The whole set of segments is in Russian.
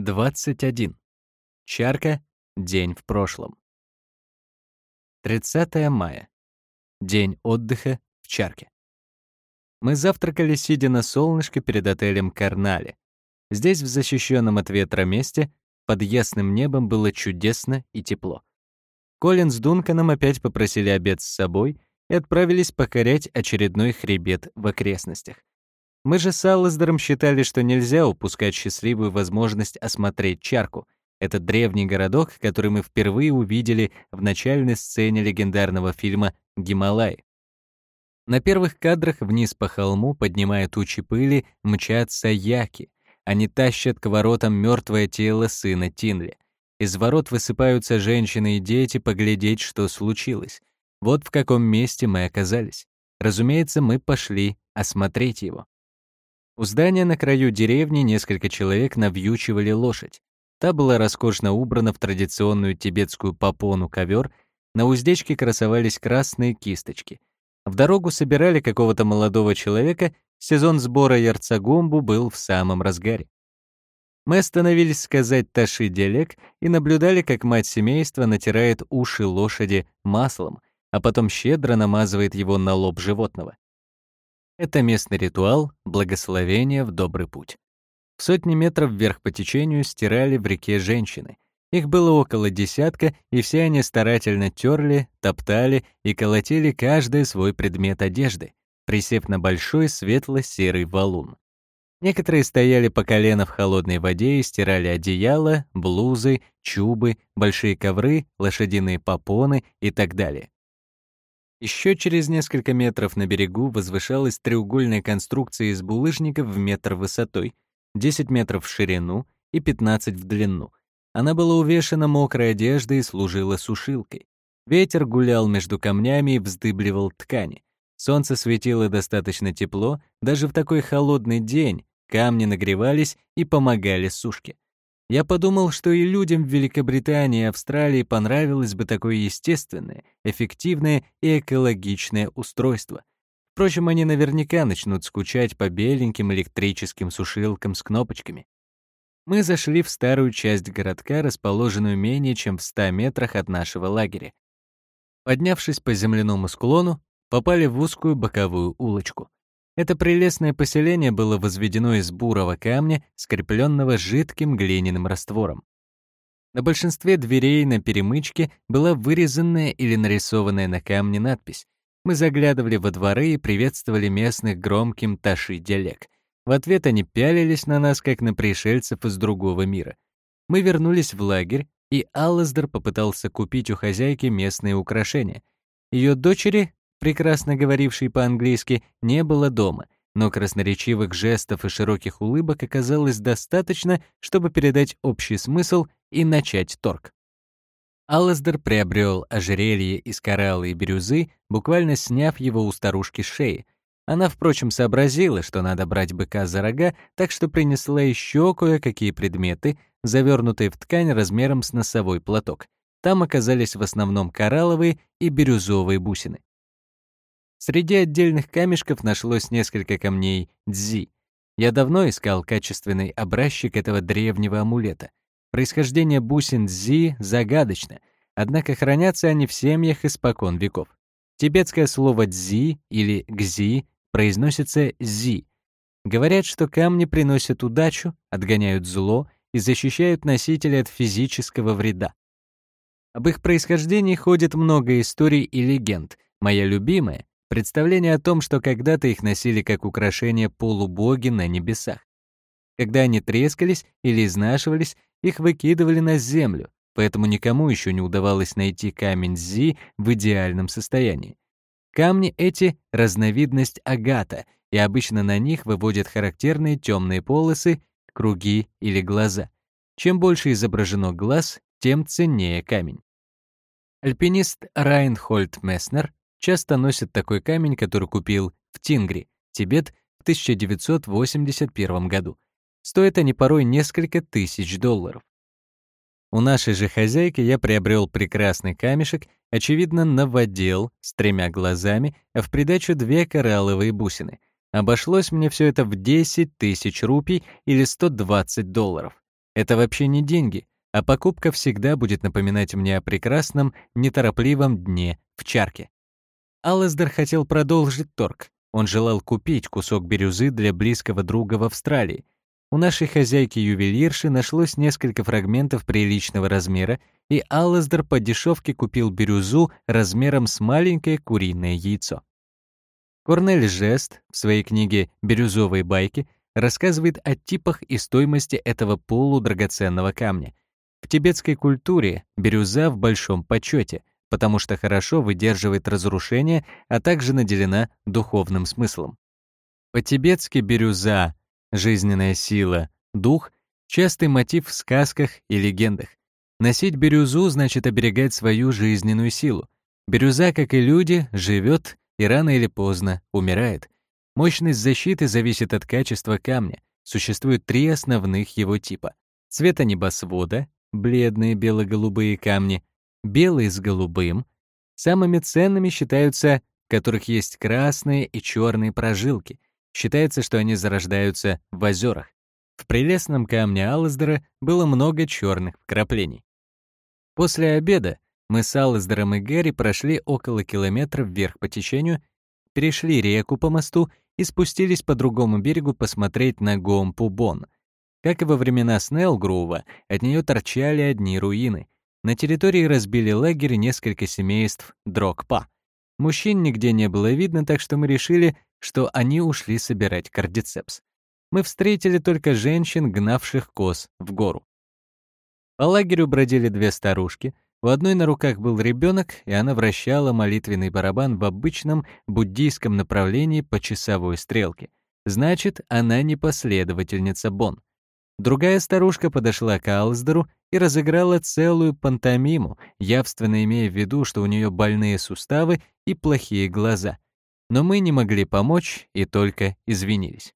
21. Чарка. День в прошлом. 30 мая. День отдыха в Чарке. Мы завтракали, сидя на солнышке перед отелем Карнале. Здесь, в защищенном от ветра месте, под ясным небом было чудесно и тепло. Колин с Дунканом опять попросили обед с собой и отправились покорять очередной хребет в окрестностях. Мы же с Алласдером считали, что нельзя упускать счастливую возможность осмотреть Чарку. этот древний городок, который мы впервые увидели в начальной сцене легендарного фильма «Гималай». На первых кадрах вниз по холму, поднимая тучи пыли, мчатся яки. Они тащат к воротам мертвое тело сына Тинли. Из ворот высыпаются женщины и дети поглядеть, что случилось. Вот в каком месте мы оказались. Разумеется, мы пошли осмотреть его. У здания на краю деревни несколько человек навьючивали лошадь. Та была роскошно убрана в традиционную тибетскую попону ковер, на уздечке красовались красные кисточки. В дорогу собирали какого-то молодого человека, сезон сбора ярцагумбу был в самом разгаре. Мы остановились сказать Таши Делек и наблюдали, как мать семейства натирает уши лошади маслом, а потом щедро намазывает его на лоб животного. Это местный ритуал благословения в добрый путь. В сотни метров вверх по течению стирали в реке женщины. Их было около десятка, и все они старательно терли, топтали и колотили каждый свой предмет одежды, присев на большой светло-серый валун. Некоторые стояли по колено в холодной воде и стирали одеяла, блузы, чубы, большие ковры, лошадиные попоны и так далее. Еще через несколько метров на берегу возвышалась треугольная конструкция из булыжников в метр высотой, 10 метров в ширину и 15 в длину. Она была увешана мокрой одеждой и служила сушилкой. Ветер гулял между камнями и вздыбливал ткани. Солнце светило достаточно тепло, даже в такой холодный день камни нагревались и помогали сушке. Я подумал, что и людям в Великобритании и Австралии понравилось бы такое естественное, эффективное и экологичное устройство. Впрочем, они наверняка начнут скучать по беленьким электрическим сушилкам с кнопочками. Мы зашли в старую часть городка, расположенную менее чем в 100 метрах от нашего лагеря. Поднявшись по земляному склону, попали в узкую боковую улочку. Это прелестное поселение было возведено из бурого камня, скрепленного жидким глиняным раствором. На большинстве дверей на перемычке была вырезанная или нарисованная на камне надпись. Мы заглядывали во дворы и приветствовали местных громким таши-диалек. В ответ они пялились на нас, как на пришельцев из другого мира. Мы вернулись в лагерь, и Аллаздер попытался купить у хозяйки местные украшения. Ее дочери прекрасно говорившей по-английски, не было дома, но красноречивых жестов и широких улыбок оказалось достаточно, чтобы передать общий смысл и начать торг. Алласдер приобрел ожерелье из коралла и бирюзы, буквально сняв его у старушки с шеи. Она, впрочем, сообразила, что надо брать быка за рога, так что принесла еще кое-какие предметы, завернутые в ткань размером с носовой платок. Там оказались в основном коралловые и бирюзовые бусины. Среди отдельных камешков нашлось несколько камней дзи. Я давно искал качественный образчик этого древнего амулета. Происхождение бусин дзи загадочно, однако хранятся они в семьях испокон веков. Тибетское слово «дзи» или «гзи» произносится «зи». Говорят, что камни приносят удачу, отгоняют зло и защищают носителя от физического вреда. Об их происхождении ходит много историй и легенд. Моя любимая Представление о том, что когда-то их носили как украшение полубоги на небесах. Когда они трескались или изнашивались, их выкидывали на землю, поэтому никому еще не удавалось найти камень Зи в идеальном состоянии. Камни эти — разновидность агата, и обычно на них выводят характерные темные полосы, круги или глаза. Чем больше изображено глаз, тем ценнее камень. Альпинист Райнхольд Месснер часто носит такой камень, который купил в Тингри, Тибет, в 1981 году. Стоят они порой несколько тысяч долларов. У нашей же хозяйки я приобрел прекрасный камешек, очевидно, новодел с тремя глазами, а в придачу две коралловые бусины. Обошлось мне все это в 10 тысяч рупий или 120 долларов. Это вообще не деньги, а покупка всегда будет напоминать мне о прекрасном, неторопливом дне в чарке. Алласдер хотел продолжить торг. Он желал купить кусок бирюзы для близкого друга в Австралии. У нашей хозяйки-ювелирши нашлось несколько фрагментов приличного размера, и Алласдер по дешевке купил бирюзу размером с маленькое куриное яйцо. Корнель Жест в своей книге «Бирюзовые байки» рассказывает о типах и стоимости этого полудрагоценного камня. В тибетской культуре бирюза в большом почете, потому что хорошо выдерживает разрушение, а также наделена духовным смыслом. По-тибетски бирюза — жизненная сила, дух — частый мотив в сказках и легендах. Носить бирюзу значит оберегать свою жизненную силу. Бирюза, как и люди, живет и рано или поздно умирает. Мощность защиты зависит от качества камня. Существует три основных его типа. Цвета небосвода, бледные бело-голубые камни, белые с голубым. Самыми ценными считаются, которых есть красные и черные прожилки. Считается, что они зарождаются в озерах. В прелестном камне Аллаздера было много черных вкраплений. После обеда мы с Аллаздером и Гэри прошли около километра вверх по течению, перешли реку по мосту и спустились по другому берегу посмотреть на Гомпу-Бон — как и во времена Снеллгрува, от нее торчали одни руины. На территории разбили лагерь несколько семейств Дрогпа. Мужчин нигде не было видно, так что мы решили, что они ушли собирать кардицепс. Мы встретили только женщин, гнавших коз в гору. По лагерю бродили две старушки. У одной на руках был ребенок, и она вращала молитвенный барабан в обычном буддийском направлении по часовой стрелке. Значит, она не последовательница Бон. Другая старушка подошла к Алсдеру и разыграла целую пантомиму, явственно имея в виду, что у нее больные суставы и плохие глаза. Но мы не могли помочь и только извинились.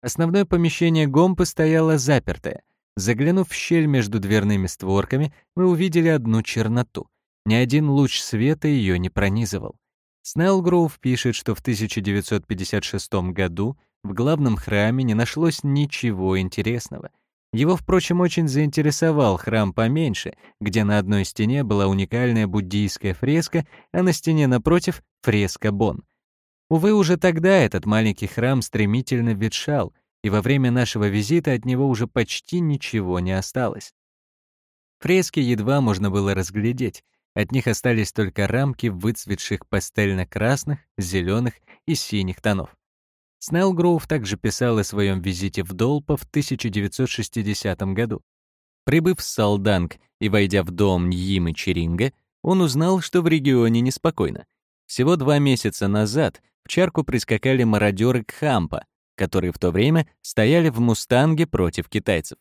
Основное помещение Гомпы стояло запертое. Заглянув в щель между дверными створками, мы увидели одну черноту. Ни один луч света ее не пронизывал. Снеллгроув пишет, что в 1956 году в главном храме не нашлось ничего интересного. Его, впрочем, очень заинтересовал храм поменьше, где на одной стене была уникальная буддийская фреска, а на стене напротив — фреска Бон. Увы, уже тогда этот маленький храм стремительно ветшал, и во время нашего визита от него уже почти ничего не осталось. Фрески едва можно было разглядеть, от них остались только рамки выцветших пастельно-красных, зеленых и синих тонов. Снеллгроув также писал о своем визите в Долпа в 1960 году. Прибыв в Салданг и войдя в дом Ньимы Черинга, он узнал, что в регионе неспокойно. Всего два месяца назад в чарку прискакали мародеры Кхампа, которые в то время стояли в «Мустанге» против китайцев.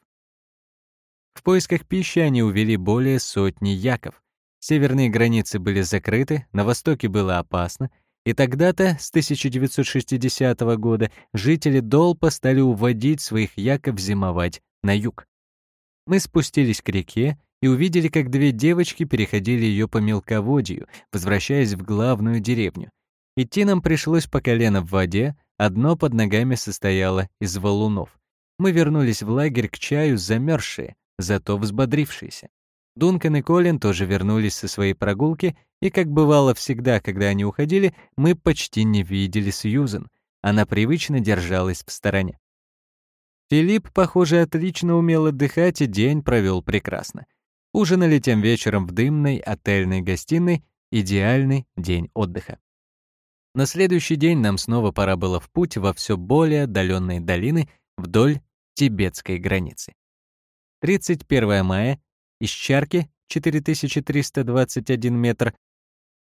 В поисках пищи они увели более сотни яков. Северные границы были закрыты, на востоке было опасно, и тогда-то, с 1960 года, жители Долпа стали уводить своих яков зимовать на юг. Мы спустились к реке и увидели, как две девочки переходили ее по мелководью, возвращаясь в главную деревню. Идти нам пришлось по колено в воде, одно под ногами состояло из валунов. Мы вернулись в лагерь к чаю замерзшие, зато взбодрившиеся. Дункан и Колин тоже вернулись со своей прогулки, и, как бывало всегда, когда они уходили, мы почти не видели Сьюзен. Она привычно держалась в стороне. Филипп, похоже, отлично умел отдыхать и день провел прекрасно. Ужинали тем вечером в дымной отельной гостиной, идеальный день отдыха. На следующий день нам снова пора было в путь во все более отдаленные долины вдоль тибетской границы. 31 мая из Чарки 4321 метр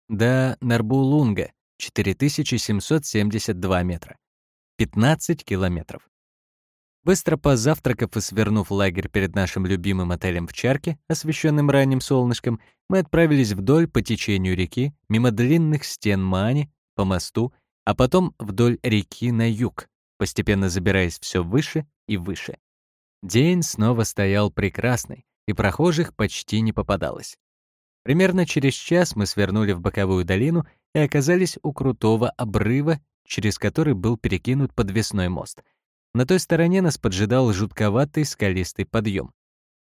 до Нарбулунга 4772 метра. 15 километров. Быстро позавтракав и свернув лагерь перед нашим любимым отелем в Чарке, освещенным ранним солнышком, мы отправились вдоль по течению реки, мимо длинных стен Мани, по мосту, а потом вдоль реки на юг, постепенно забираясь все выше и выше. День снова стоял прекрасный, и прохожих почти не попадалось. Примерно через час мы свернули в боковую долину и оказались у крутого обрыва, через который был перекинут подвесной мост. На той стороне нас поджидал жутковатый скалистый подъем.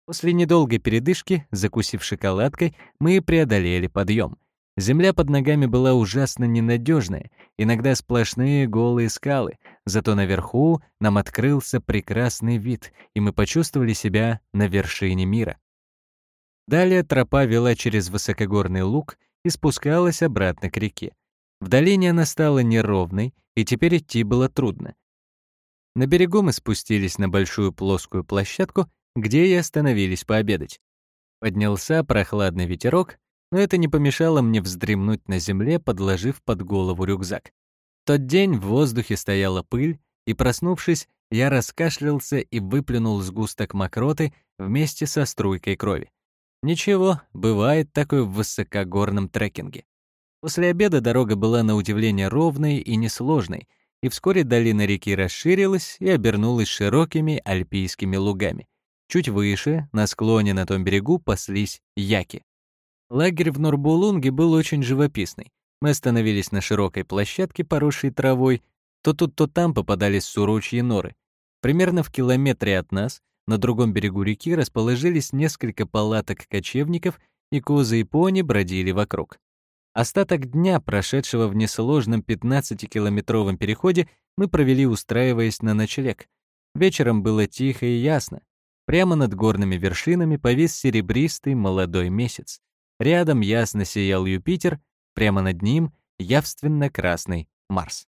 После недолгой передышки, закусив шоколадкой, мы преодолели подъем. Земля под ногами была ужасно ненадежная, иногда сплошные голые скалы, зато наверху нам открылся прекрасный вид, и мы почувствовали себя на вершине мира. Далее тропа вела через высокогорный луг и спускалась обратно к реке. В долине она стала неровной, и теперь идти было трудно. На берегу мы спустились на большую плоскую площадку, где и остановились пообедать. Поднялся прохладный ветерок, но это не помешало мне вздремнуть на земле, подложив под голову рюкзак. В тот день в воздухе стояла пыль, и, проснувшись, я раскашлялся и выплюнул сгусток мокроты вместе со струйкой крови. Ничего, бывает такое в высокогорном трекинге. После обеда дорога была на удивление ровной и несложной, и вскоре долина реки расширилась и обернулась широкими альпийскими лугами. Чуть выше, на склоне на том берегу, паслись яки. Лагерь в Норбулунге был очень живописный. Мы остановились на широкой площадке, поросшей травой. То тут, то там попадались сурочьи норы. Примерно в километре от нас, на другом берегу реки, расположились несколько палаток кочевников, и козы и пони бродили вокруг. Остаток дня, прошедшего в несложном 15-километровом переходе, мы провели, устраиваясь на ночлег. Вечером было тихо и ясно. Прямо над горными вершинами повис серебристый молодой месяц. Рядом ясно сиял Юпитер, прямо над ним явственно красный Марс.